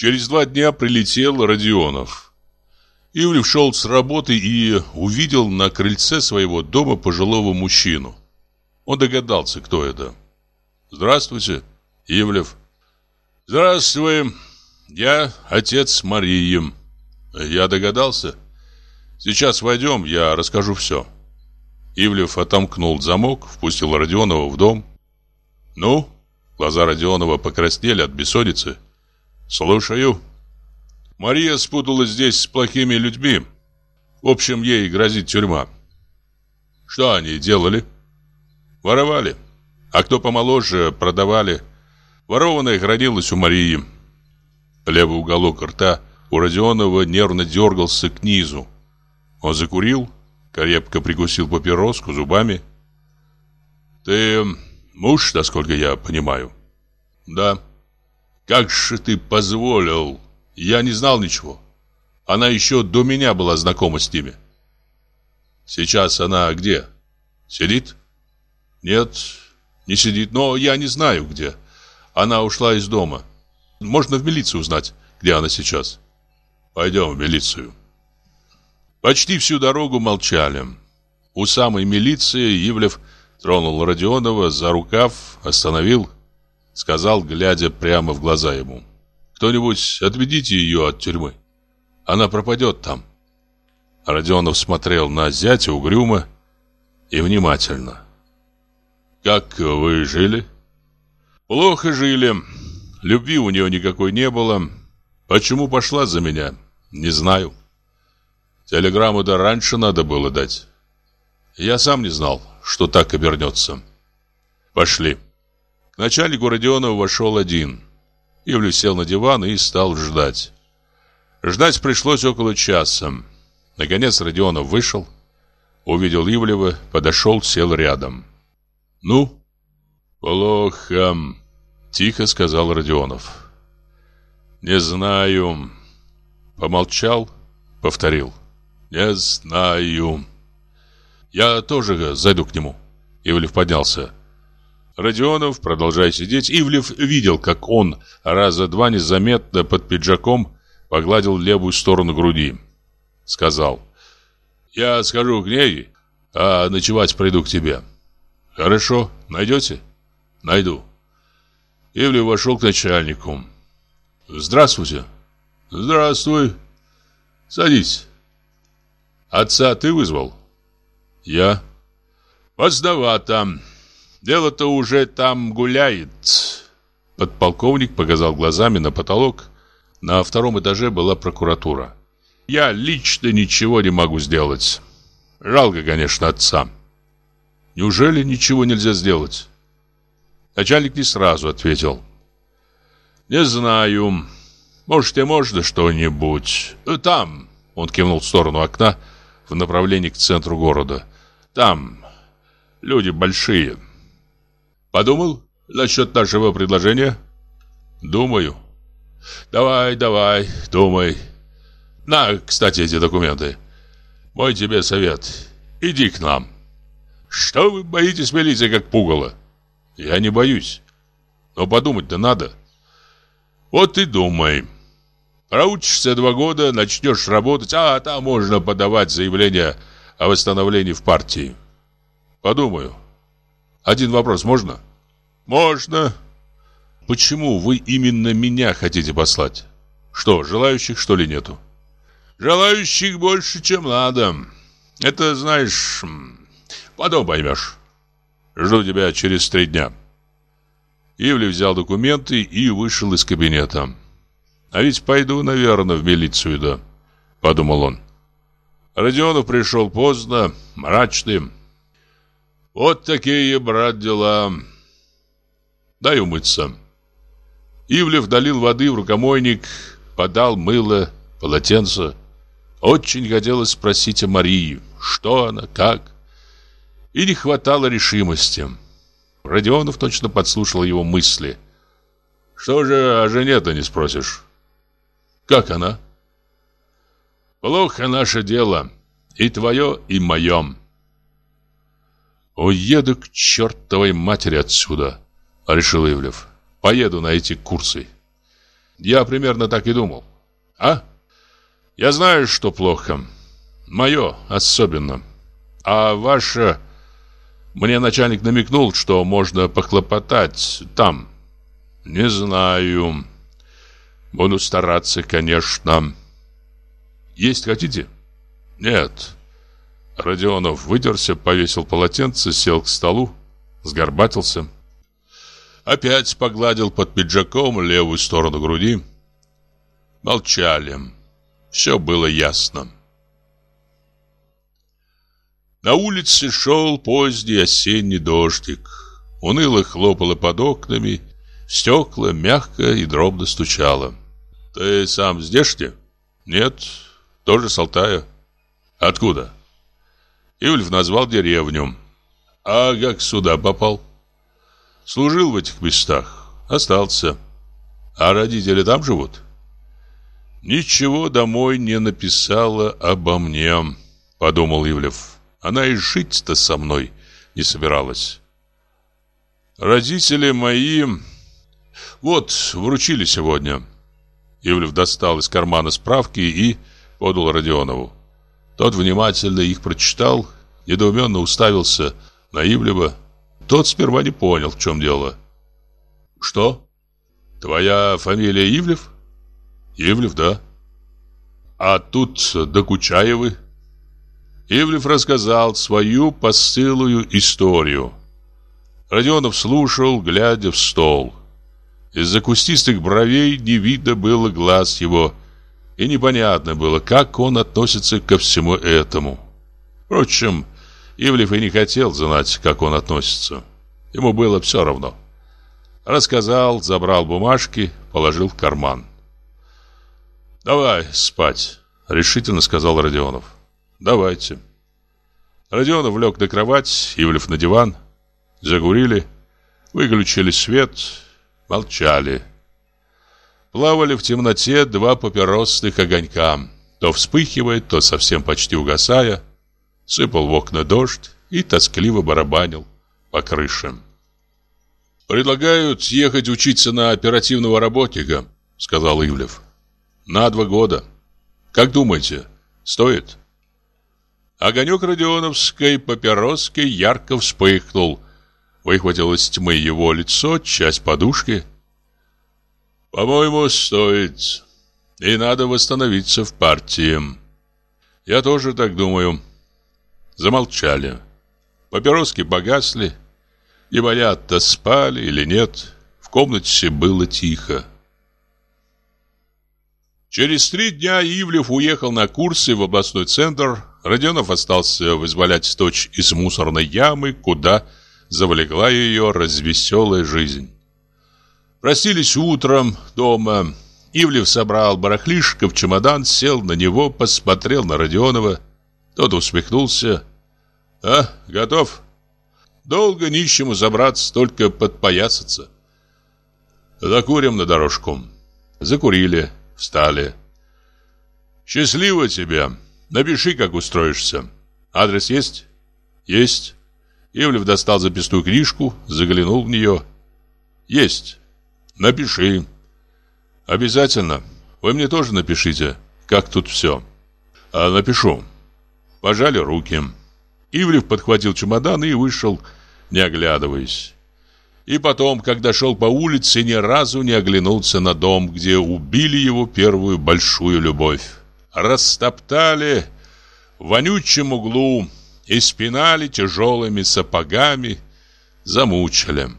Через два дня прилетел Родионов. Ивлев шел с работы и увидел на крыльце своего дома пожилого мужчину. Он догадался, кто это. «Здравствуйте, Ивлев». «Здравствуй, я отец Марии». «Я догадался. Сейчас войдем, я расскажу все». Ивлев отомкнул замок, впустил Родионова в дом. «Ну?» Глаза Родионова покраснели от бессонницы. «Слушаю». Мария спуталась здесь с плохими людьми. В общем, ей грозит тюрьма. Что они делали? Воровали. А кто помоложе, продавали. Ворованное хранилось у Марии. Левый уголок рта у Родионова нервно дергался к низу. Он закурил, крепко прикусил папироску зубами. «Ты муж, насколько я понимаю?» «Да». «Как же ты позволил?» Я не знал ничего. Она еще до меня была знакома с ними. Сейчас она где? Сидит? Нет, не сидит, но я не знаю где. Она ушла из дома. Можно в милицию узнать, где она сейчас. Пойдем в милицию. Почти всю дорогу молчали. У самой милиции Ивлев тронул Родионова за рукав, остановил, сказал, глядя прямо в глаза ему. Кто-нибудь отведите ее от тюрьмы. Она пропадет там. Родионов смотрел на зятя угрюмо и внимательно. «Как вы жили?» «Плохо жили. Любви у нее никакой не было. Почему пошла за меня? Не знаю. Телеграмму-то раньше надо было дать. Я сам не знал, что так обернется. Пошли». К начальнику Родионова вошел один – Ивлев сел на диван и стал ждать. Ждать пришлось около часа. Наконец Родионов вышел, увидел Ивлева, подошел, сел рядом. «Ну?» «Плохо», — тихо сказал Родионов. «Не знаю». Помолчал, повторил. «Не знаю». «Я тоже зайду к нему». Ивлев поднялся. Родионов, продолжая сидеть, Ивлев видел, как он раза два незаметно под пиджаком погладил левую сторону груди. Сказал, «Я схожу к ней, а ночевать приду к тебе». «Хорошо, найдете?» «Найду». Ивлев вошел к начальнику. «Здравствуйте». «Здравствуй. Садись». «Отца ты вызвал?» «Я». «Поздновато. Дело-то уже там гуляет. Подполковник показал глазами на потолок. На втором этаже была прокуратура. Я лично ничего не могу сделать. Жалко, конечно, отца. Неужели ничего нельзя сделать? Начальник не сразу ответил. Не знаю. Может, и можно что-нибудь. Там, он кивнул в сторону окна, в направлении к центру города. Там люди большие. Подумал насчет нашего предложения? Думаю. Давай, давай, думай. На, кстати, эти документы. Мой тебе совет. Иди к нам. Что вы боитесь милиции, как пугало? Я не боюсь. Но подумать-то надо. Вот и думай. Проучишься два года, начнешь работать, а там можно подавать заявление о восстановлении в партии. Подумаю. Один вопрос можно? Можно. Почему вы именно меня хотите послать? Что, желающих что ли нету? Желающих больше, чем надо. Это, знаешь, потом поймешь. Жду тебя через три дня. Ивли взял документы и вышел из кабинета. А ведь пойду, наверное, в милицию, да, подумал он. Родионов пришел поздно, мрачный. Вот такие, брат, дела. Дай умыться. Ивлев долил воды в рукомойник, подал мыло, полотенце. Очень хотелось спросить о Марии, что она, как. И не хватало решимости. Родионов точно подслушал его мысли. Что же о жене-то не спросишь? Как она? Плохо наше дело. И твое, и мое. «Уеду к чертовой матери отсюда», — решил Ивлев. «Поеду на эти курсы». Я примерно так и думал. А? Я знаю, что плохо. Мое особенно. А ваше... Мне начальник намекнул, что можно похлопотать там. Не знаю. Буду стараться, конечно. Есть хотите? Нет. Родионов вытерся, повесил полотенце, сел к столу, сгорбатился. Опять погладил под пиджаком левую сторону груди. Молчали. Все было ясно. На улице шел поздний осенний дождик. Уныло хлопало под окнами, стекла мягко и дробно стучало. «Ты сам здешний?» «Нет, тоже с Алтая». «Откуда?» Ивлев назвал деревню. «А как сюда попал?» «Служил в этих местах, остался». «А родители там живут?» «Ничего домой не написала обо мне», — подумал Ивлев. Она и жить-то со мной не собиралась. Родители мои... Вот, вручили сегодня. Ивлев достал из кармана справки и подал Родионову. Тот внимательно их прочитал, недоуменно уставился на Ивлева. Тот сперва не понял, в чем дело. «Что? Твоя фамилия Ивлев?» «Ивлев, да». «А тут Докучаевы?» Ивлев рассказал свою посылую историю. Родионов слушал, глядя в стол. Из-за кустистых бровей не видно было глаз его, и непонятно было, как он относится ко всему этому. Впрочем, Ивлев и не хотел знать, как он относится. Ему было все равно. Рассказал, забрал бумажки, положил в карман. «Давай спать», — решительно сказал Родионов. Давайте. Родионов лег на кровать, Ивлев на диван. Загурили, выключили свет, молчали. Плавали в темноте два папиросных огонька, то вспыхивая, то совсем почти угасая. Сыпал в окна дождь и тоскливо барабанил по крышам. «Предлагают ехать учиться на оперативного работника», — сказал Ивлев. «На два года. Как думаете, стоит?» Огонек Родионовской папироской ярко вспыхнул. Выхватил из тьмы его лицо, часть подушки. «По-моему, стоит. И надо восстановиться в партии. Я тоже так думаю». Замолчали. Папироски погасли. Непонятно, спали или нет. В комнате было тихо. Через три дня Ивлев уехал на курсы в областной центр Родионов остался вызволять дочь из мусорной ямы, куда завлекла ее развеселая жизнь. Простились утром дома. Ивлев собрал барахлишко в чемодан, сел на него, посмотрел на Родионова. Тот усмехнулся. «А, готов? Долго нищему забраться, только подпоясаться». «Закурим на дорожку». Закурили, встали. «Счастливо тебе!» Напиши, как устроишься. Адрес есть? Есть. Ивлев достал записную книжку, заглянул в нее. Есть. Напиши. Обязательно. Вы мне тоже напишите, как тут все. А напишу. Пожали руки. Ивлев подхватил чемодан и вышел, не оглядываясь. И потом, когда шел по улице, ни разу не оглянулся на дом, где убили его первую большую любовь растоптали в вонючем углу и спинали тяжелыми сапогами, замучили.